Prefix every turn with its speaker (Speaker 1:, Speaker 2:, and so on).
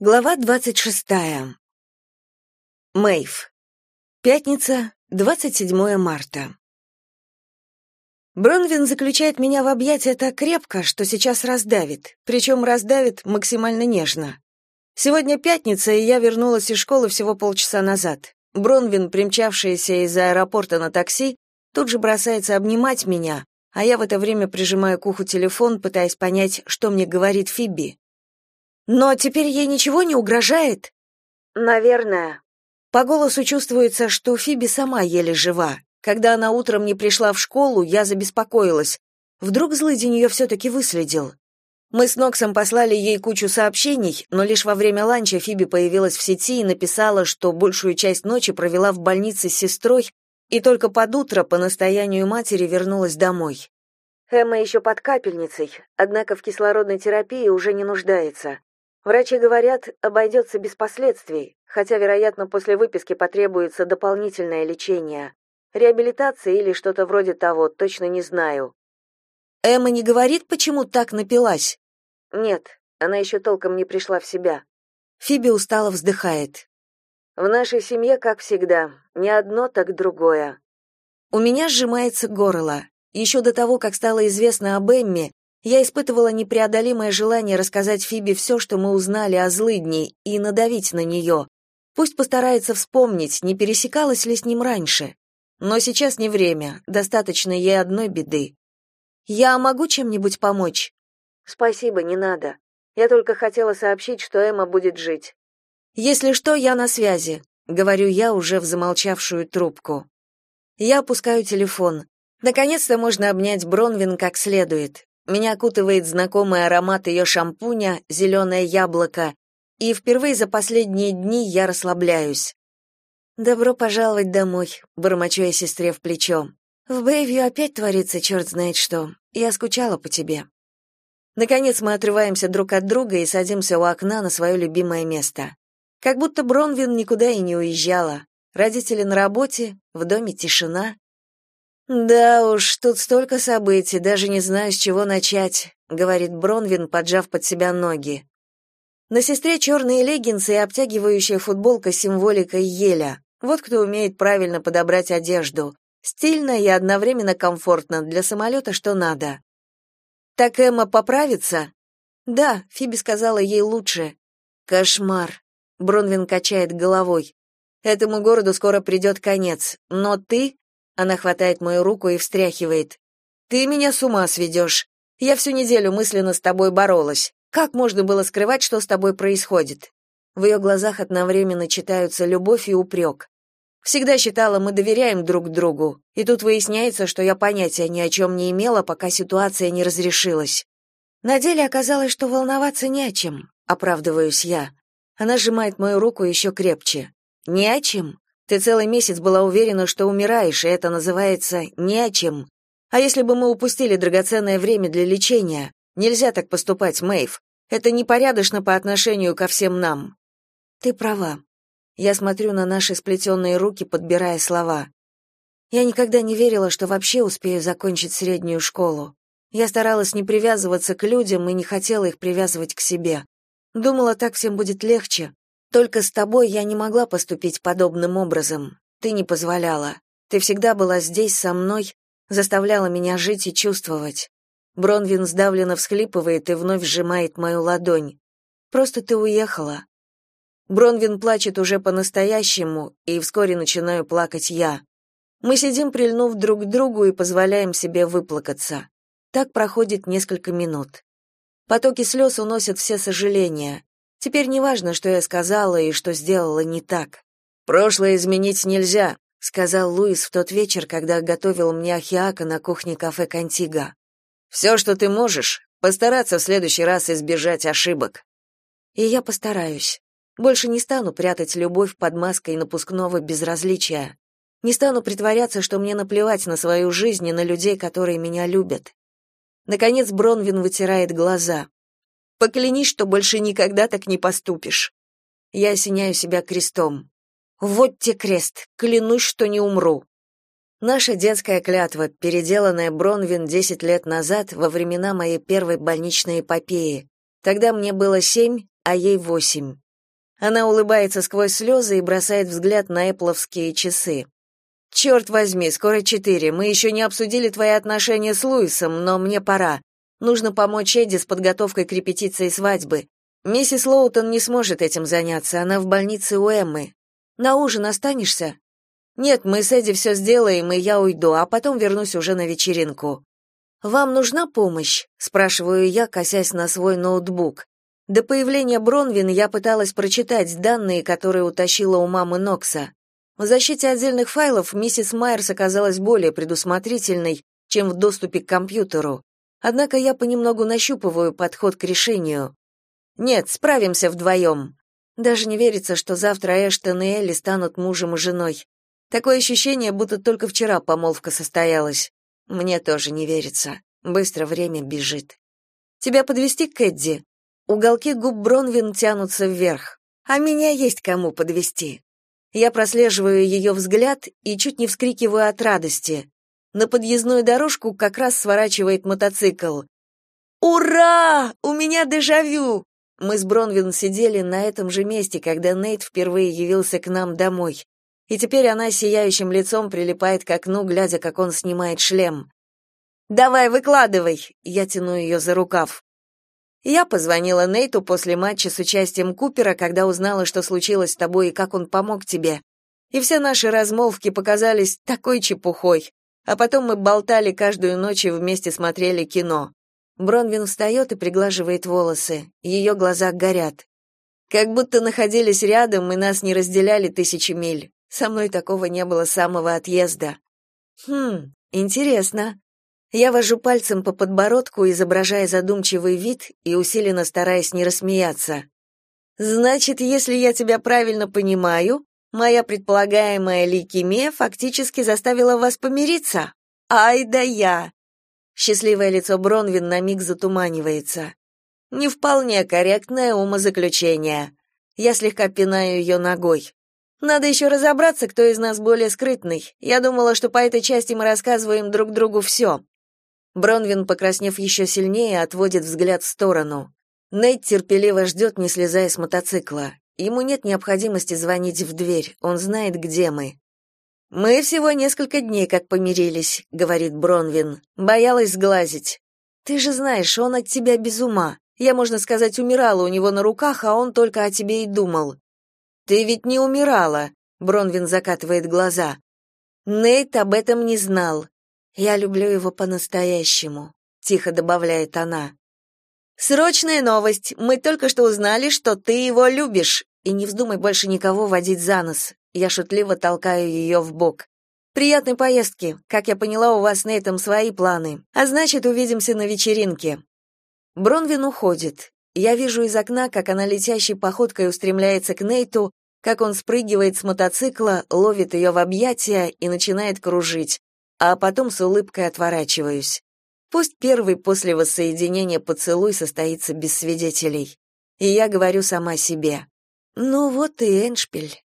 Speaker 1: Глава 26. Мэйв. Пятница, 27 марта. Бронвин заключает меня в объятия так крепко, что сейчас раздавит, причем раздавит максимально нежно. Сегодня пятница, и я вернулась из школы всего полчаса назад. Бронвин, примчавшаяся из аэропорта на такси, тут же бросается обнимать меня, а я в это время прижимаю к уху телефон, пытаясь понять, что мне говорит Фиби. Но теперь ей ничего не угрожает? Наверное. По голосу чувствуется, что Фиби сама еле жива. Когда она утром не пришла в школу, я забеспокоилась. Вдруг злый день ее все-таки выследил. Мы с Ноксом послали ей кучу сообщений, но лишь во время ланча Фиби появилась в сети и написала, что большую часть ночи провела в больнице с сестрой и только под утро по настоянию матери вернулась домой. Эмма еще под капельницей, однако в кислородной терапии уже не нуждается. Врачи говорят, обойдется без последствий, хотя, вероятно, после выписки потребуется дополнительное лечение. Реабилитация или что-то вроде того, точно не знаю. Эмма не говорит, почему так напилась? Нет, она еще толком не пришла в себя. Фиби устало вздыхает. В нашей семье, как всегда, не одно, так другое. У меня сжимается горло. Еще до того, как стало известно об Эмме, я испытывала непреодолимое желание рассказать Фиби все, что мы узнали о злыдне, и надавить на нее. Пусть постарается вспомнить, не пересекалась ли с ним раньше. Но сейчас не время, достаточно ей одной беды. Я могу чем-нибудь помочь? Спасибо, не надо. Я только хотела сообщить, что Эмма будет жить. Если что, я на связи, говорю я уже в замолчавшую трубку. Я опускаю телефон. Наконец-то можно обнять Бронвин как следует. Меня окутывает знакомый аромат ее шампуня, зеленое яблоко, и впервые за последние дни я расслабляюсь. «Добро пожаловать домой», — бормочу я сестре в плечо. «В Бэйвью опять творится черт знает что. Я скучала по тебе». Наконец мы отрываемся друг от друга и садимся у окна на свое любимое место. Как будто Бронвин никуда и не уезжала. Родители на работе, в доме тишина, да уж, тут столько событий, даже не знаю, с чего начать, говорит Бронвин, поджав под себя ноги. На сестре черные леггинсы и обтягивающая футболка с символикой еля. Вот кто умеет правильно подобрать одежду. Стильно и одновременно комфортно для самолета, что надо. Так Эмма поправится? Да, Фиби сказала ей лучше. Кошмар. Бронвин качает головой. Этому городу скоро придет конец, но ты она хватает мою руку и встряхивает. Ты меня с ума сведешь. Я всю неделю мысленно с тобой боролась. Как можно было скрывать, что с тобой происходит? В ее глазах одновременно читаются любовь и упрек. Всегда считала, мы доверяем друг другу, и тут выясняется, что я понятия ни о чем не имела, пока ситуация не разрешилась. На деле оказалось, что волноваться не о чем, оправдываюсь я. Она сжимает мою руку еще крепче. Не о чем? Ты целый месяц была уверена, что умираешь, и это называется «не о чем». А если бы мы упустили драгоценное время для лечения? Нельзя так поступать, Мэйв. Это непорядочно по отношению ко всем нам. Ты права. Я смотрю на наши сплетенные руки, подбирая слова. Я никогда не верила, что вообще успею закончить среднюю школу. Я старалась не привязываться к людям и не хотела их привязывать к себе. Думала, так всем будет легче, только с тобой я не могла поступить подобным образом. Ты не позволяла. Ты всегда была здесь со мной, заставляла меня жить и чувствовать. Бронвин сдавленно всхлипывает и вновь сжимает мою ладонь. Просто ты уехала. Бронвин плачет уже по-настоящему, и вскоре начинаю плакать я. Мы сидим, прильнув друг к другу, и позволяем себе выплакаться. Так проходит несколько минут. Потоки слез уносят все сожаления. Теперь не важно, что я сказала и что сделала не так. Прошлое изменить нельзя, сказал Луис в тот вечер, когда готовил мне ахиако на кухне кафе Кантига. «Все, что ты можешь, постараться в следующий раз избежать ошибок. И я постараюсь. Больше не стану прятать любовь под маской напускного безразличия. Не стану притворяться, что мне наплевать на свою жизнь и на людей, которые меня любят. Наконец Бронвин вытирает глаза. Поклянись, что больше никогда так не поступишь. Я осеняю себя крестом. Вот те крест, клянусь, что не умру. Наша детская клятва, переделанная Бронвин 10 лет назад во времена моей первой больничной эпопеи. Тогда мне было семь, а ей восемь. Она улыбается сквозь слезы и бросает взгляд на эпловские часы. «Черт возьми, скоро четыре. Мы еще не обсудили твои отношения с Луисом, но мне пора. Нужно помочь Эдди с подготовкой к репетиции свадьбы. Миссис Лоутон не сможет этим заняться, она в больнице у Эммы. На ужин останешься? Нет, мы с Эдди все сделаем, и я уйду, а потом вернусь уже на вечеринку. Вам нужна помощь? спрашиваю я, косясь на свой ноутбук. До появления Бронвин я пыталась прочитать данные, которые утащила у мамы Нокса. В защите отдельных файлов миссис Майерс оказалась более предусмотрительной, чем в доступе к компьютеру. Однако я понемногу нащупываю подход к решению. Нет, справимся вдвоем. Даже не верится, что завтра Эштон и Элли станут мужем и женой. Такое ощущение, будто только вчера помолвка состоялась. Мне тоже не верится. Быстро время бежит. Тебя подвести к Эдди? Уголки губ Бронвин тянутся вверх. А меня есть кому подвести. Я прослеживаю ее взгляд и чуть не вскрикиваю от радости. На подъездную дорожку как раз сворачивает мотоцикл. «Ура! У меня дежавю!» Мы с Бронвин сидели на этом же месте, когда Нейт впервые явился к нам домой. И теперь она сияющим лицом прилипает к окну, глядя, как он снимает шлем. «Давай, выкладывай!» Я тяну ее за рукав. Я позвонила Нейту после матча с участием Купера, когда узнала, что случилось с тобой и как он помог тебе. И все наши размолвки показались такой чепухой. А потом мы болтали каждую ночь и вместе смотрели кино. Бронвин встает и приглаживает волосы. Ее глаза горят. Как будто находились рядом и нас не разделяли тысячи миль. Со мной такого не было с самого отъезда. Хм, интересно. Я вожу пальцем по подбородку, изображая задумчивый вид и усиленно стараясь не рассмеяться. Значит, если я тебя правильно понимаю, Моя предполагаемая лейкемия фактически заставила вас помириться. Ай да я. Счастливое лицо Бронвин на миг затуманивается. Не вполне корректное умозаключение. Я слегка пинаю ее ногой. Надо еще разобраться, кто из нас более скрытный. Я думала, что по этой части мы рассказываем друг другу все». Бронвин, покраснев еще сильнее, отводит взгляд в сторону. Нейт терпеливо ждет, не слезая с мотоцикла. Ему нет необходимости звонить в дверь, он знает, где мы. «Мы всего несколько дней как помирились», — говорит Бронвин. Боялась сглазить. «Ты же знаешь, он от тебя без ума. Я, можно сказать, умирала у него на руках, а он только о тебе и думал». «Ты ведь не умирала», — Бронвин закатывает глаза. «Нейт об этом не знал. Я люблю его по-настоящему», — тихо добавляет она. «Срочная новость! Мы только что узнали, что ты его любишь!» И не вздумай больше никого водить за нос. Я шутливо толкаю ее в бок. Приятной поездки. Как я поняла, у вас на этом свои планы. А значит, увидимся на вечеринке. Бронвин уходит. Я вижу из окна, как она летящей походкой устремляется к Нейту, как он спрыгивает с мотоцикла, ловит ее в объятия и начинает кружить, а потом с улыбкой отворачиваюсь. Пусть первый после воссоединения поцелуй состоится без свидетелей. И я говорю сама себе. Ну вот и Эншпиль.